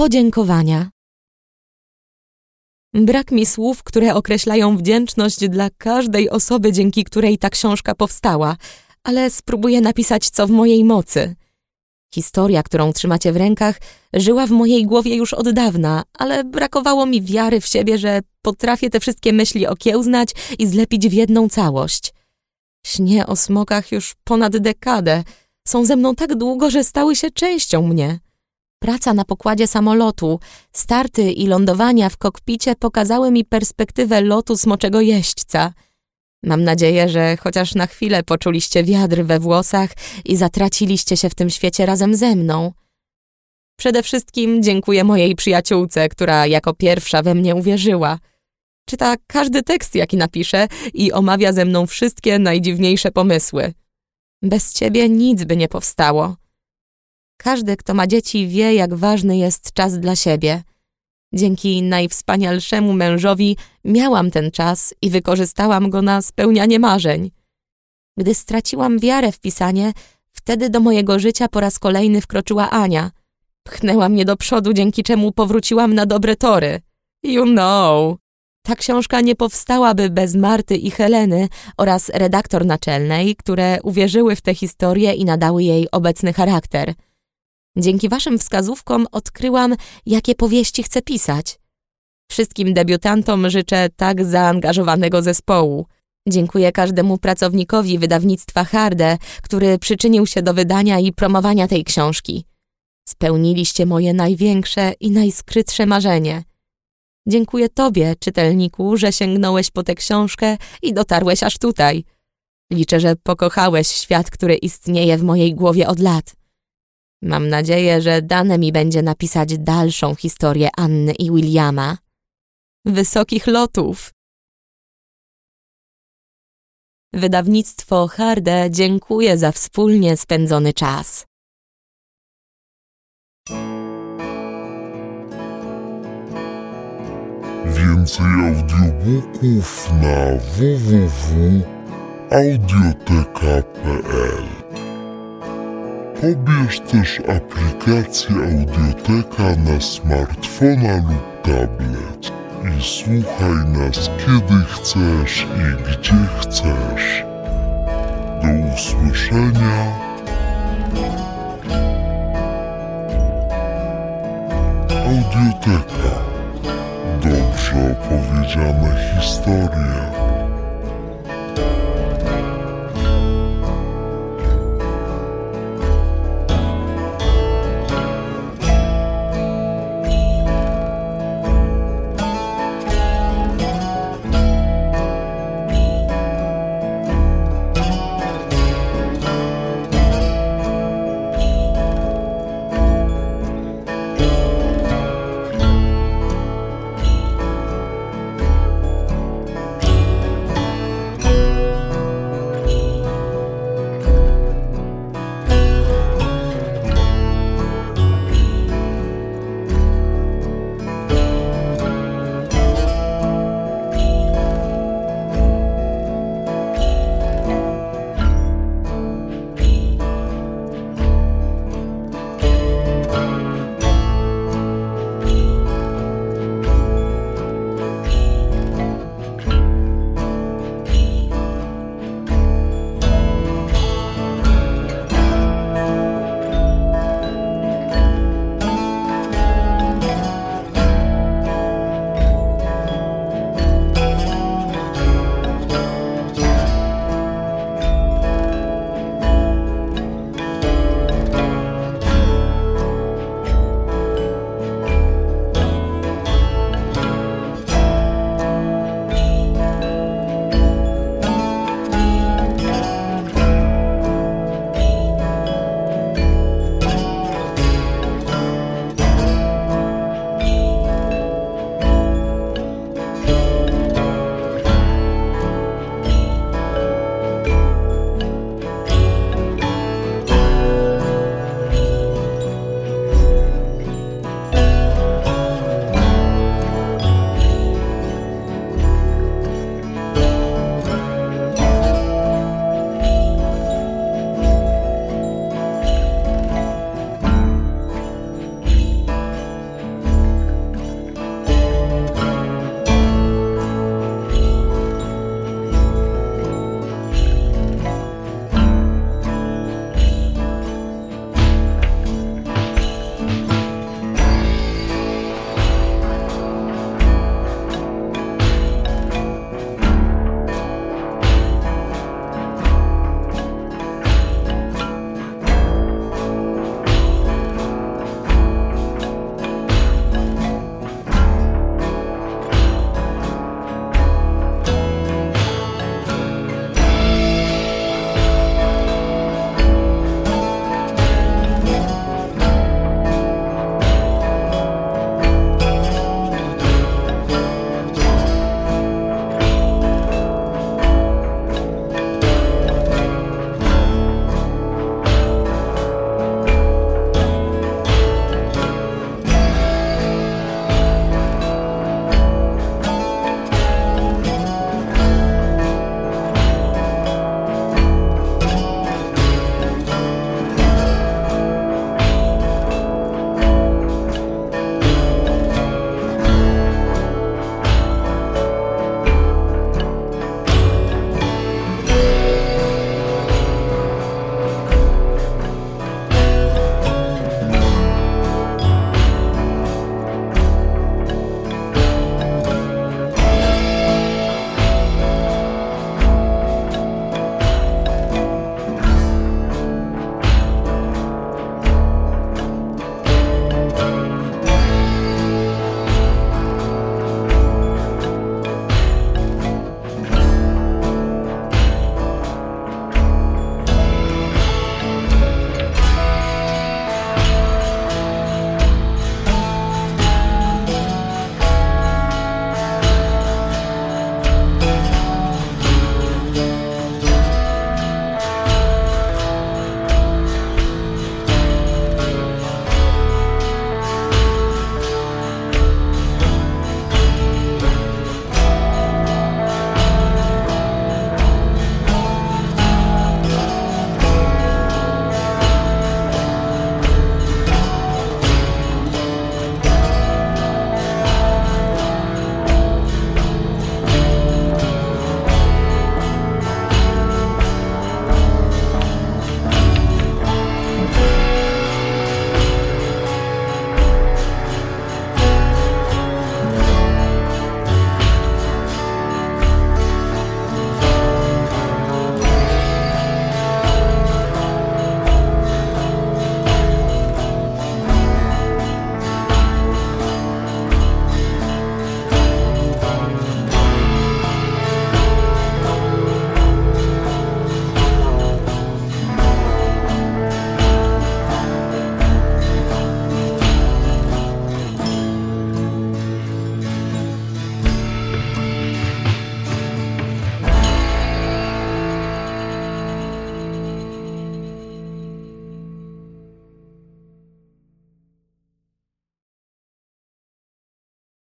Podziękowania. Brak mi słów, które określają wdzięczność dla każdej osoby, dzięki której ta książka powstała, ale spróbuję napisać co w mojej mocy. Historia, którą trzymacie w rękach, żyła w mojej głowie już od dawna, ale brakowało mi wiary w siebie, że potrafię te wszystkie myśli okiełznać i zlepić w jedną całość. Śnię o smokach już ponad dekadę. Są ze mną tak długo, że stały się częścią mnie. Praca na pokładzie samolotu, starty i lądowania w kokpicie pokazały mi perspektywę lotu smoczego jeźdźca. Mam nadzieję, że chociaż na chwilę poczuliście wiatr we włosach i zatraciliście się w tym świecie razem ze mną. Przede wszystkim dziękuję mojej przyjaciółce, która jako pierwsza we mnie uwierzyła. Czyta każdy tekst, jaki napiszę i omawia ze mną wszystkie najdziwniejsze pomysły. Bez ciebie nic by nie powstało. Każdy, kto ma dzieci, wie, jak ważny jest czas dla siebie. Dzięki najwspanialszemu mężowi miałam ten czas i wykorzystałam go na spełnianie marzeń. Gdy straciłam wiarę w pisanie, wtedy do mojego życia po raz kolejny wkroczyła Ania. Pchnęła mnie do przodu, dzięki czemu powróciłam na dobre tory. You know. Ta książka nie powstałaby bez Marty i Heleny oraz redaktor naczelnej, które uwierzyły w tę historię i nadały jej obecny charakter – Dzięki waszym wskazówkom odkryłam, jakie powieści chcę pisać. Wszystkim debiutantom życzę tak zaangażowanego zespołu. Dziękuję każdemu pracownikowi wydawnictwa Harde, który przyczynił się do wydania i promowania tej książki. Spełniliście moje największe i najskrytsze marzenie. Dziękuję Tobie, czytelniku, że sięgnąłeś po tę książkę i dotarłeś aż tutaj. Liczę, że pokochałeś świat, który istnieje w mojej głowie od lat. Mam nadzieję, że dane mi będzie napisać dalszą historię Anny i Williama. Wysokich lotów! Wydawnictwo Harde dziękuję za wspólnie spędzony czas. Więcej audiobooków na www.audioteka.pl Pobierz też aplikację Audioteka na smartfona lub tablet i słuchaj nas kiedy chcesz i gdzie chcesz. Do usłyszenia. Audioteka. Dobrze opowiedziane historie.